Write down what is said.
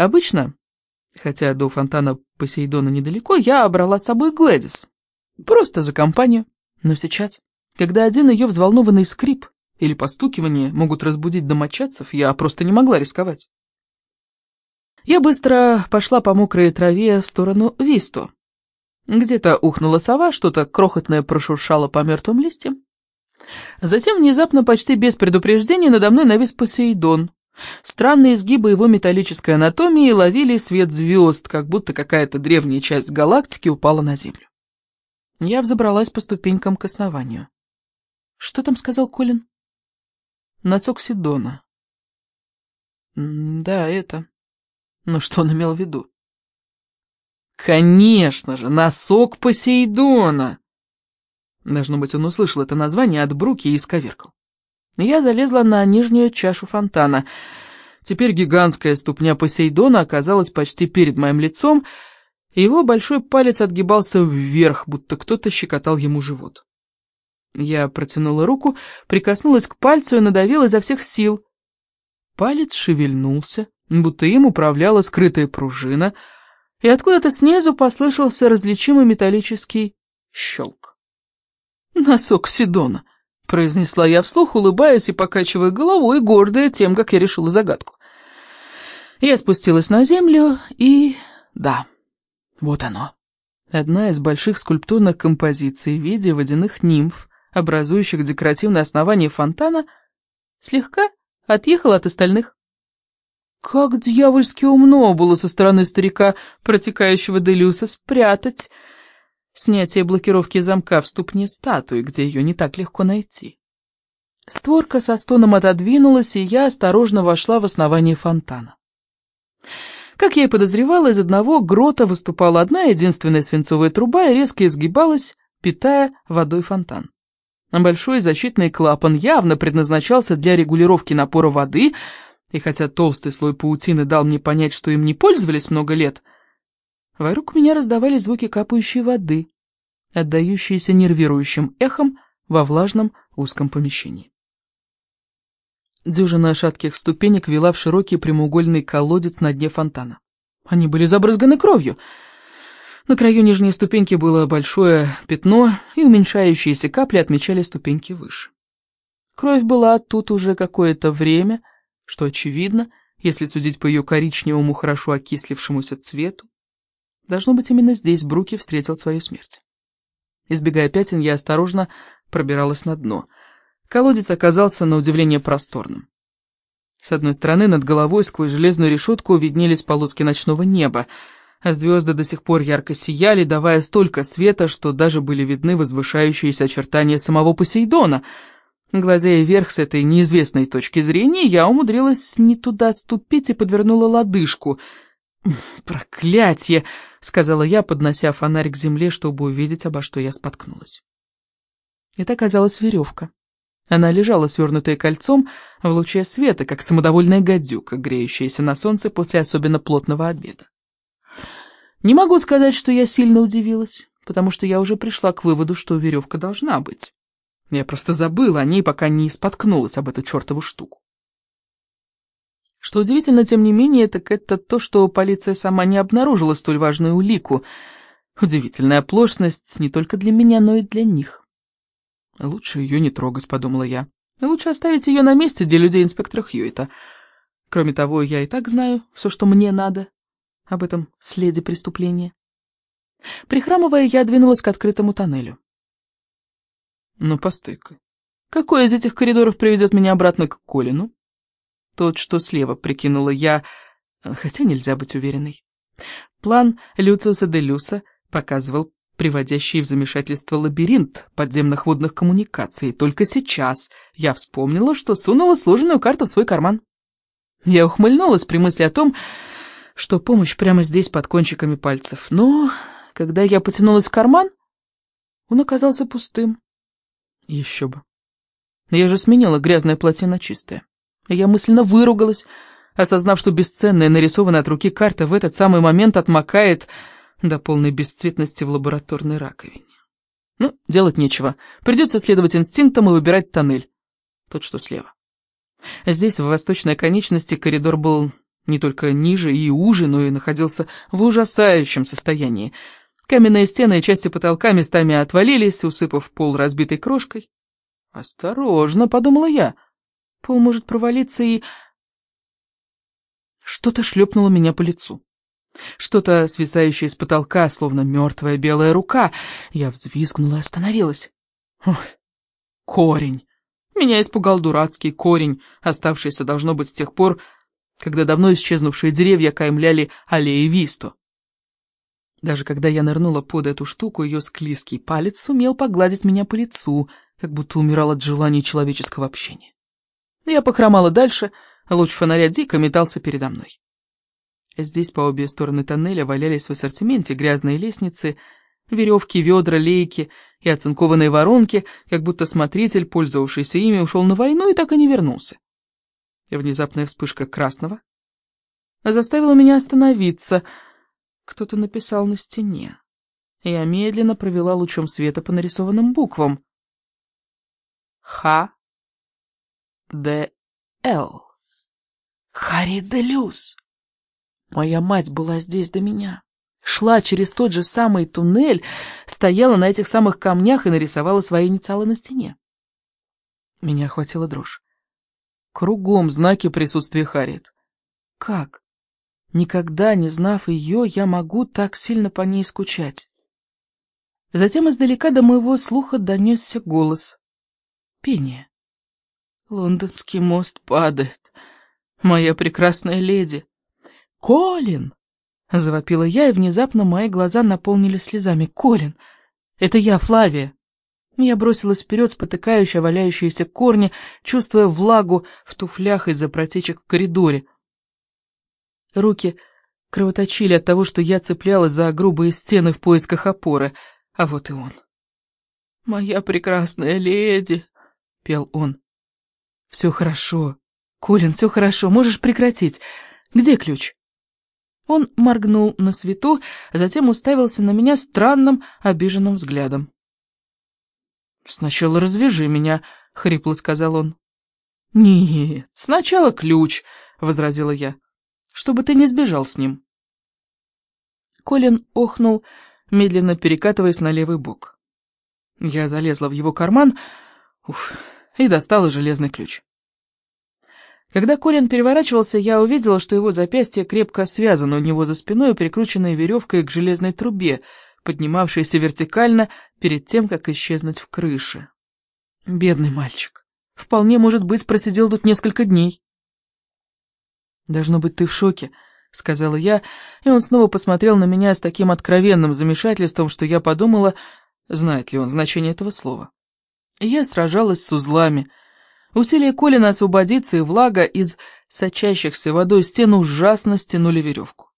Обычно, хотя до фонтана Посейдона недалеко, я брала с собой Глэдис. Просто за компанию. Но сейчас, когда один ее взволнованный скрип или постукивание могут разбудить домочадцев, я просто не могла рисковать. Я быстро пошла по мокрой траве в сторону Висту. Где-то ухнула сова, что-то крохотное прошуршало по мертвым листьям. Затем внезапно, почти без предупреждения, надо мной навис Посейдон. Странные изгибы его металлической анатомии ловили свет звезд, как будто какая-то древняя часть галактики упала на Землю. Я взобралась по ступенькам к основанию. Что там сказал Колин? Носок Сидона. Да, это. Но что он имел в виду? Конечно же, носок Посейдона! Должно быть, он услышал это название от Бруки и исковеркал. Я залезла на нижнюю чашу фонтана. Теперь гигантская ступня Посейдона оказалась почти перед моим лицом, и его большой палец отгибался вверх, будто кто-то щекотал ему живот. Я протянула руку, прикоснулась к пальцу и надавила изо всех сил. Палец шевельнулся, будто им управляла скрытая пружина, и откуда-то снизу послышался различимый металлический щелк. «Носок Сидона», — произнесла я вслух, улыбаясь и покачивая головой, гордая тем, как я решила загадку. Я спустилась на землю, и... да, вот оно. Одна из больших скульптурных композиций в виде водяных нимф, образующих декоративное основание фонтана, слегка отъехала от остальных. Как дьявольски умно было со стороны старика, протекающего Делюса, спрятать снятие блокировки замка в ступне статуи, где ее не так легко найти. Створка со стоном отодвинулась, и я осторожно вошла в основание фонтана. Как я и подозревала, из одного грота выступала одна единственная свинцовая труба и резко изгибалась, питая водой фонтан. Большой защитный клапан явно предназначался для регулировки напора воды, и хотя толстый слой паутины дал мне понять, что им не пользовались много лет, вокруг меня раздавались звуки капающей воды, отдающиеся нервирующим эхом во влажном узком помещении. Дюжина шатких ступенек вела в широкий прямоугольный колодец на дне фонтана. Они были забрызганы кровью — на краю нижней ступеньки было большое пятно, и уменьшающиеся капли отмечали ступеньки выше. Кровь была тут уже какое-то время, что очевидно, если судить по ее коричневому, хорошо окислившемуся цвету. Должно быть, именно здесь Бруки встретил свою смерть. Избегая пятен, я осторожно пробиралась на дно. Колодец оказался на удивление просторным. С одной стороны, над головой сквозь железную решетку виднелись полоски ночного неба — а звезды до сих пор ярко сияли, давая столько света, что даже были видны возвышающиеся очертания самого Посейдона. Глазея вверх с этой неизвестной точки зрения, я умудрилась не туда ступить и подвернула лодыжку. «Проклятье!» — сказала я, поднося фонарь к земле, чтобы увидеть, обо что я споткнулась. Это оказалась веревка. Она лежала свернутая кольцом в луче света, как самодовольная гадюка, греющаяся на солнце после особенно плотного обеда. Не могу сказать, что я сильно удивилась, потому что я уже пришла к выводу, что веревка должна быть. Я просто забыла о ней, пока не споткнулась об эту чертову штуку. Что удивительно, тем не менее, так это то, что полиция сама не обнаружила столь важную улику. Удивительная оплошность не только для меня, но и для них. Лучше ее не трогать, подумала я. Лучше оставить ее на месте для людей инспектора Хьюита. Кроме того, я и так знаю все, что мне надо, об этом следе преступления. Прихрамывая, я двинулась к открытому тоннелю. Ну, постой-ка. Какой из этих коридоров приведет меня обратно к Колину? Тот, что слева, прикинула я, хотя нельзя быть уверенной. План Люциуса де Люса показывал приводящий в замешательство лабиринт подземных водных коммуникаций. Только сейчас я вспомнила, что сунула сложенную карту в свой карман. Я ухмыльнулась при мысли о том, что помощь прямо здесь, под кончиками пальцев. Но, когда я потянулась в карман, он оказался пустым. Еще бы. Я же сменила грязное платье на чистое. Я мысленно выругалась, осознав, что бесценная нарисованная от руки карта в этот самый момент отмокает до полной бесцветности в лабораторной раковине. Ну, делать нечего. Придется следовать инстинктам и выбирать тоннель. Тот, что слева. Здесь, в восточной конечности, коридор был Не только ниже и уже, но и находился в ужасающем состоянии. Каменные стены и части потолка местами отвалились, усыпав пол разбитой крошкой. «Осторожно», — подумала я. «Пол может провалиться и...» Что-то шлепнуло меня по лицу. Что-то, свисающее с потолка, словно мертвая белая рука. Я взвизгнула и остановилась. Ой, корень. Меня испугал дурацкий корень, оставшийся, должно быть, с тех пор, когда давно исчезнувшие деревья каймляли аллеи Висту. Даже когда я нырнула под эту штуку, ее склизкий палец сумел погладить меня по лицу, как будто умирал от желания человеческого общения. Я похромала дальше, а луч фонаря дико метался передо мной. Здесь по обе стороны тоннеля валялись в ассортименте грязные лестницы, веревки, ведра, лейки и оцинкованные воронки, как будто смотритель, пользовавшийся ими, ушел на войну и так и не вернулся. И внезапная вспышка красного заставила меня остановиться. Кто-то написал на стене. Я медленно провела лучом света по нарисованным буквам. Х. Д. Л. Харри Делюс. Моя мать была здесь до меня. Шла через тот же самый туннель, стояла на этих самых камнях и нарисовала свои инициалы на стене. Меня охватила дрожь. Кругом знаки присутствия Харриет. Как? Никогда не знав ее, я могу так сильно по ней скучать. Затем издалека до моего слуха донесся голос. Пение. Лондонский мост падает. Моя прекрасная леди. Колин! Завопила я, и внезапно мои глаза наполнились слезами. Колин! Это я, Флавия. Я бросилась вперед, спотыкающая валяющиеся корни, чувствуя влагу в туфлях из-за протечек в коридоре. Руки кровоточили от того, что я цеплялась за грубые стены в поисках опоры, а вот и он. «Моя прекрасная леди!» — пел он. «Все хорошо. Колин, все хорошо. Можешь прекратить. Где ключ?» Он моргнул на свету, затем уставился на меня странным, обиженным взглядом. «Сначала развяжи меня», — хрипло сказал он. «Нет, сначала ключ», — возразила я, — «чтобы ты не сбежал с ним». Колин охнул, медленно перекатываясь на левый бок. Я залезла в его карман уф, и достала железный ключ. Когда Колин переворачивался, я увидела, что его запястье крепко связано у него за спиной, прикрученной веревкой к железной трубе, поднимавшейся вертикально перед тем, как исчезнуть в крыше. Бедный мальчик. Вполне, может быть, просидел тут несколько дней. «Должно быть, ты в шоке», — сказала я, и он снова посмотрел на меня с таким откровенным замешательством, что я подумала, знает ли он значение этого слова. Я сражалась с узлами, — Усилия Колина освободиться и влага из сочащихся водой стен ужасно стянули веревку.